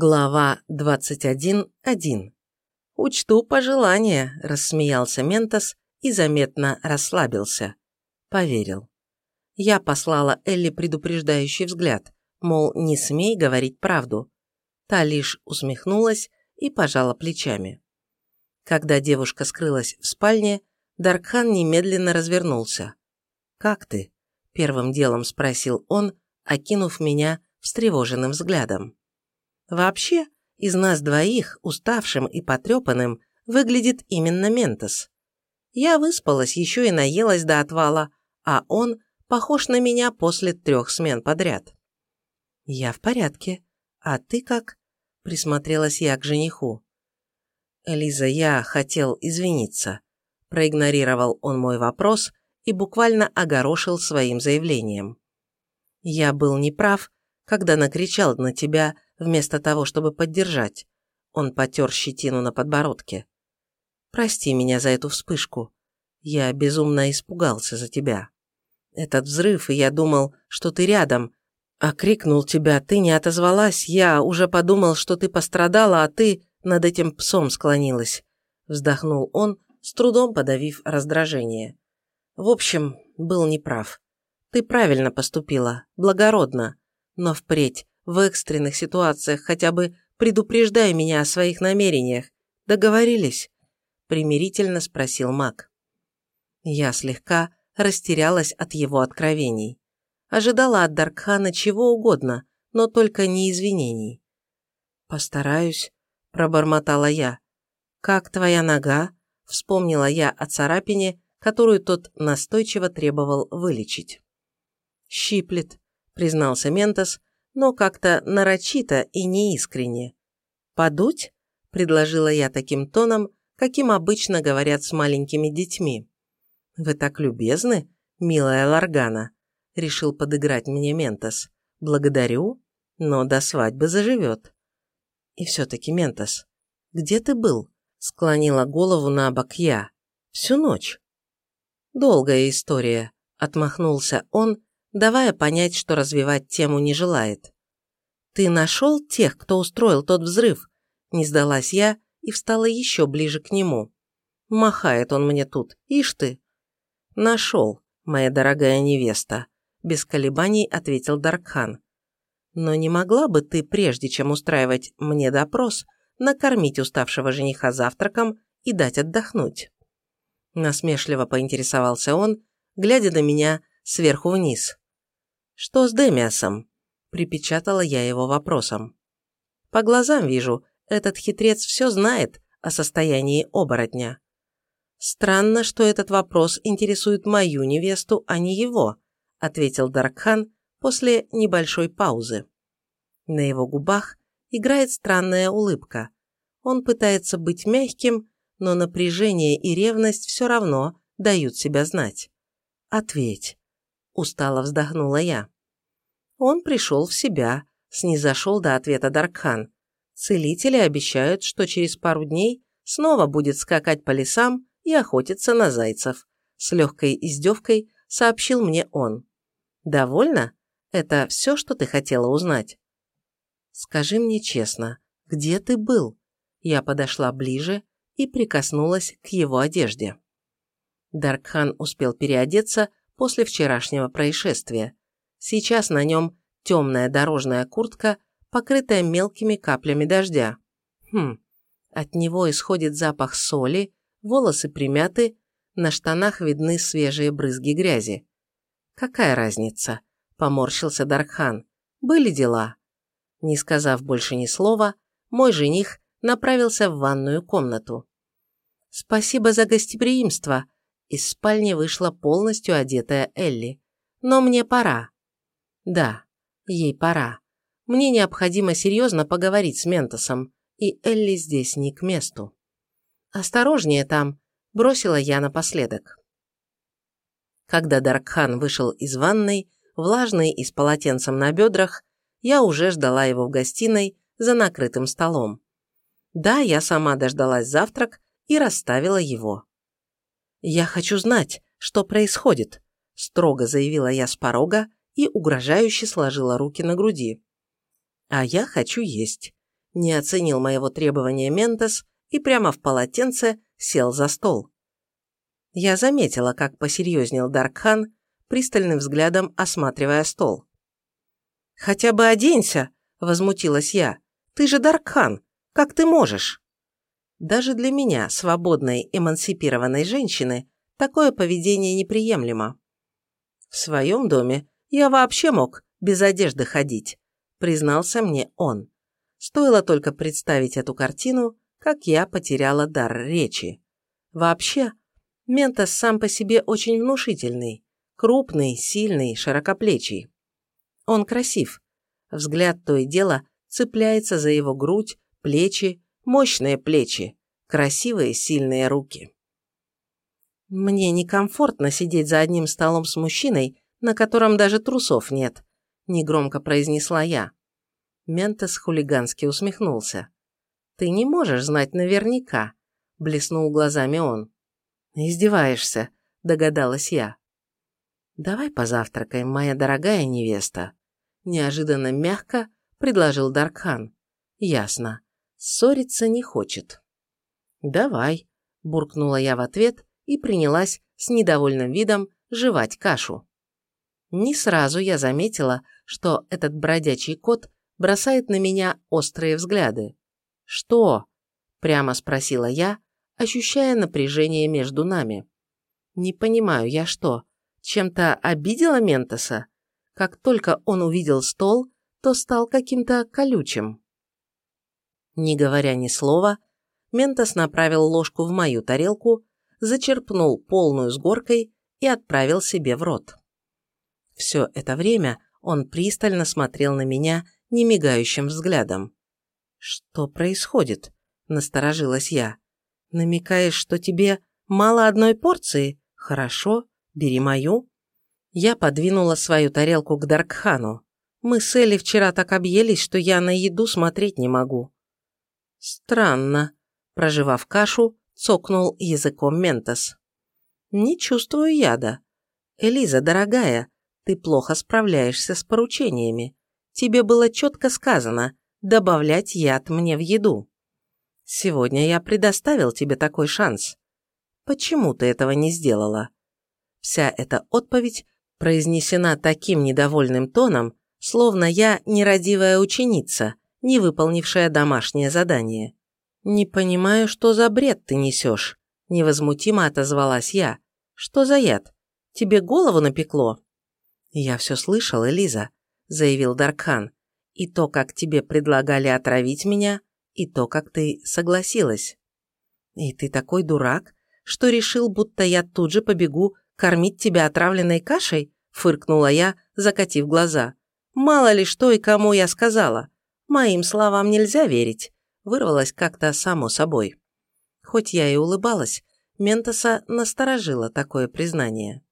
Глава 21.1. «Учту пожелания», – рассмеялся Ментос и заметно расслабился. Поверил. Я послала Элли предупреждающий взгляд, мол, не смей говорить правду. Та лишь усмехнулась и пожала плечами. Когда девушка скрылась в спальне, Даркхан немедленно развернулся. «Как ты?» – первым делом спросил он, окинув меня встревоженным взглядом. Вообще, из нас двоих, уставшим и потрепанным, выглядит именно Ментос. Я выспалась, еще и наелась до отвала, а он похож на меня после трех смен подряд. «Я в порядке. А ты как?» – присмотрелась я к жениху. «Лиза, я хотел извиниться», – проигнорировал он мой вопрос и буквально огорошил своим заявлением. «Я был неправ, когда накричал на тебя вместо того, чтобы поддержать. Он потер щетину на подбородке. «Прости меня за эту вспышку. Я безумно испугался за тебя. Этот взрыв, и я думал, что ты рядом. А крикнул тебя, ты не отозвалась, я уже подумал, что ты пострадала, а ты над этим псом склонилась». Вздохнул он, с трудом подавив раздражение. «В общем, был неправ. Ты правильно поступила, благородно, но впредь в экстренных ситуациях хотя бы предупреждай меня о своих намерениях. Договорились?» Примирительно спросил маг. Я слегка растерялась от его откровений. Ожидала от Даркхана чего угодно, но только не извинений. «Постараюсь», – пробормотала я. «Как твоя нога?» – вспомнила я о царапине, которую тот настойчиво требовал вылечить. «Щиплет», – признался Ментос, но как-то нарочито и неискренне. «Подуть?» – предложила я таким тоном, каким обычно говорят с маленькими детьми. «Вы так любезны, милая Ларгана», – решил подыграть мне Ментос. «Благодарю, но до свадьбы заживет». «И все-таки, Ментос, где ты был?» – склонила голову на бок я. «Всю ночь». «Долгая история», – отмахнулся он, давая понять, что развивать тему не желает. «Ты нашел тех, кто устроил тот взрыв?» Не сдалась я и встала еще ближе к нему. Махает он мне тут, ишь ты. «Нашел, моя дорогая невеста», – без колебаний ответил Даркхан. «Но не могла бы ты, прежде чем устраивать мне допрос, накормить уставшего жениха завтраком и дать отдохнуть?» Насмешливо поинтересовался он, глядя на меня сверху вниз. «Что с Демиасом?» – припечатала я его вопросом. «По глазам вижу, этот хитрец все знает о состоянии оборотня. Странно, что этот вопрос интересует мою невесту, а не его», – ответил Даркхан после небольшой паузы. На его губах играет странная улыбка. Он пытается быть мягким, но напряжение и ревность все равно дают себя знать. «Ответь», устало вздохнула я. Он пришел в себя, снизошел до ответа Даркхан. Целители обещают, что через пару дней снова будет скакать по лесам и охотиться на зайцев. С легкой издевкой сообщил мне он. «Довольно? Это все, что ты хотела узнать?» «Скажи мне честно, где ты был?» Я подошла ближе и прикоснулась к его одежде. Даркхан успел переодеться после вчерашнего происшествия. Сейчас на нем темная дорожная куртка, покрытая мелкими каплями дождя. Хм, от него исходит запах соли, волосы примяты, на штанах видны свежие брызги грязи. «Какая разница?» – поморщился Даркхан. «Были дела». Не сказав больше ни слова, мой жених направился в ванную комнату. «Спасибо за гостеприимство», из спальни вышла полностью одетая Элли. «Но мне пора». «Да, ей пора. Мне необходимо серьезно поговорить с Ментосом, и Элли здесь не к месту». «Осторожнее там», – бросила я напоследок. Когда Даркхан вышел из ванной, влажный и с полотенцем на бедрах, я уже ждала его в гостиной за накрытым столом. Да, я сама дождалась завтрак и расставила его. «Я хочу знать, что происходит», – строго заявила я с порога и угрожающе сложила руки на груди. «А я хочу есть», – Не оценил моего требования Ментос и прямо в полотенце сел за стол. Я заметила, как посерьезнел Даркхан, пристальным взглядом осматривая стол. «Хотя бы оденься!» – возмутилась я. «Ты же Даркхан! Как ты можешь?» Даже для меня, свободной, эмансипированной женщины, такое поведение неприемлемо. В своем доме я вообще мог без одежды ходить, признался мне он. Стоило только представить эту картину, как я потеряла дар речи. Вообще, Ментос сам по себе очень внушительный, крупный, сильный, широкоплечий. Он красив. Взгляд то и дело цепляется за его грудь, плечи, мощные плечи, красивые сильные руки. Мне некомфортно сидеть за одним столом с мужчиной, на котором даже трусов нет, негромко произнесла я. Ментос хулигански усмехнулся. «Ты не можешь знать наверняка», – блеснул глазами он. «Издеваешься», – догадалась я. «Давай позавтракаем, моя дорогая невеста», – неожиданно мягко предложил Даркхан. «Ясно. Ссориться не хочет». «Давай», – буркнула я в ответ и принялась с недовольным видом жевать кашу. Не сразу я заметила, что этот бродячий кот бросает на меня острые взгляды. «Что?» – прямо спросила я, ощущая напряжение между нами. «Не понимаю, я что, чем-то обидела Ментоса? Как только он увидел стол, то стал каким-то колючим». Не говоря ни слова, Ментос направил ложку в мою тарелку, зачерпнул полную с горкой и отправил себе в рот. Все это время он пристально смотрел на меня немигающим взглядом. «Что происходит?» – насторожилась я. «Намекаешь, что тебе мало одной порции? Хорошо, бери мою». Я подвинула свою тарелку к Даркхану. Мы с Элли вчера так объелись, что я на еду смотреть не могу. Странно. Проживав кашу, цокнул языком Ментос. Не чувствую яда. Элиза, дорогая, ты плохо справляешься с поручениями. Тебе было четко сказано добавлять яд мне в еду. Сегодня я предоставил тебе такой шанс. Почему ты этого не сделала? Вся эта отповедь произнесена таким недовольным тоном, словно я нерадивая ученица, не выполнившая домашнее задание. «Не понимаю, что за бред ты несешь», – невозмутимо отозвалась я. «Что за яд? Тебе голову напекло?» «Я все слышал, Элиза заявил Даркхан. «И то, как тебе предлагали отравить меня, и то, как ты согласилась. И ты такой дурак, что решил, будто я тут же побегу кормить тебя отравленной кашей?» фыркнула я, закатив глаза. «Мало ли что и кому я сказала. Моим словам нельзя верить», вырвалось как-то само собой. Хоть я и улыбалась, Ментоса насторожило такое признание.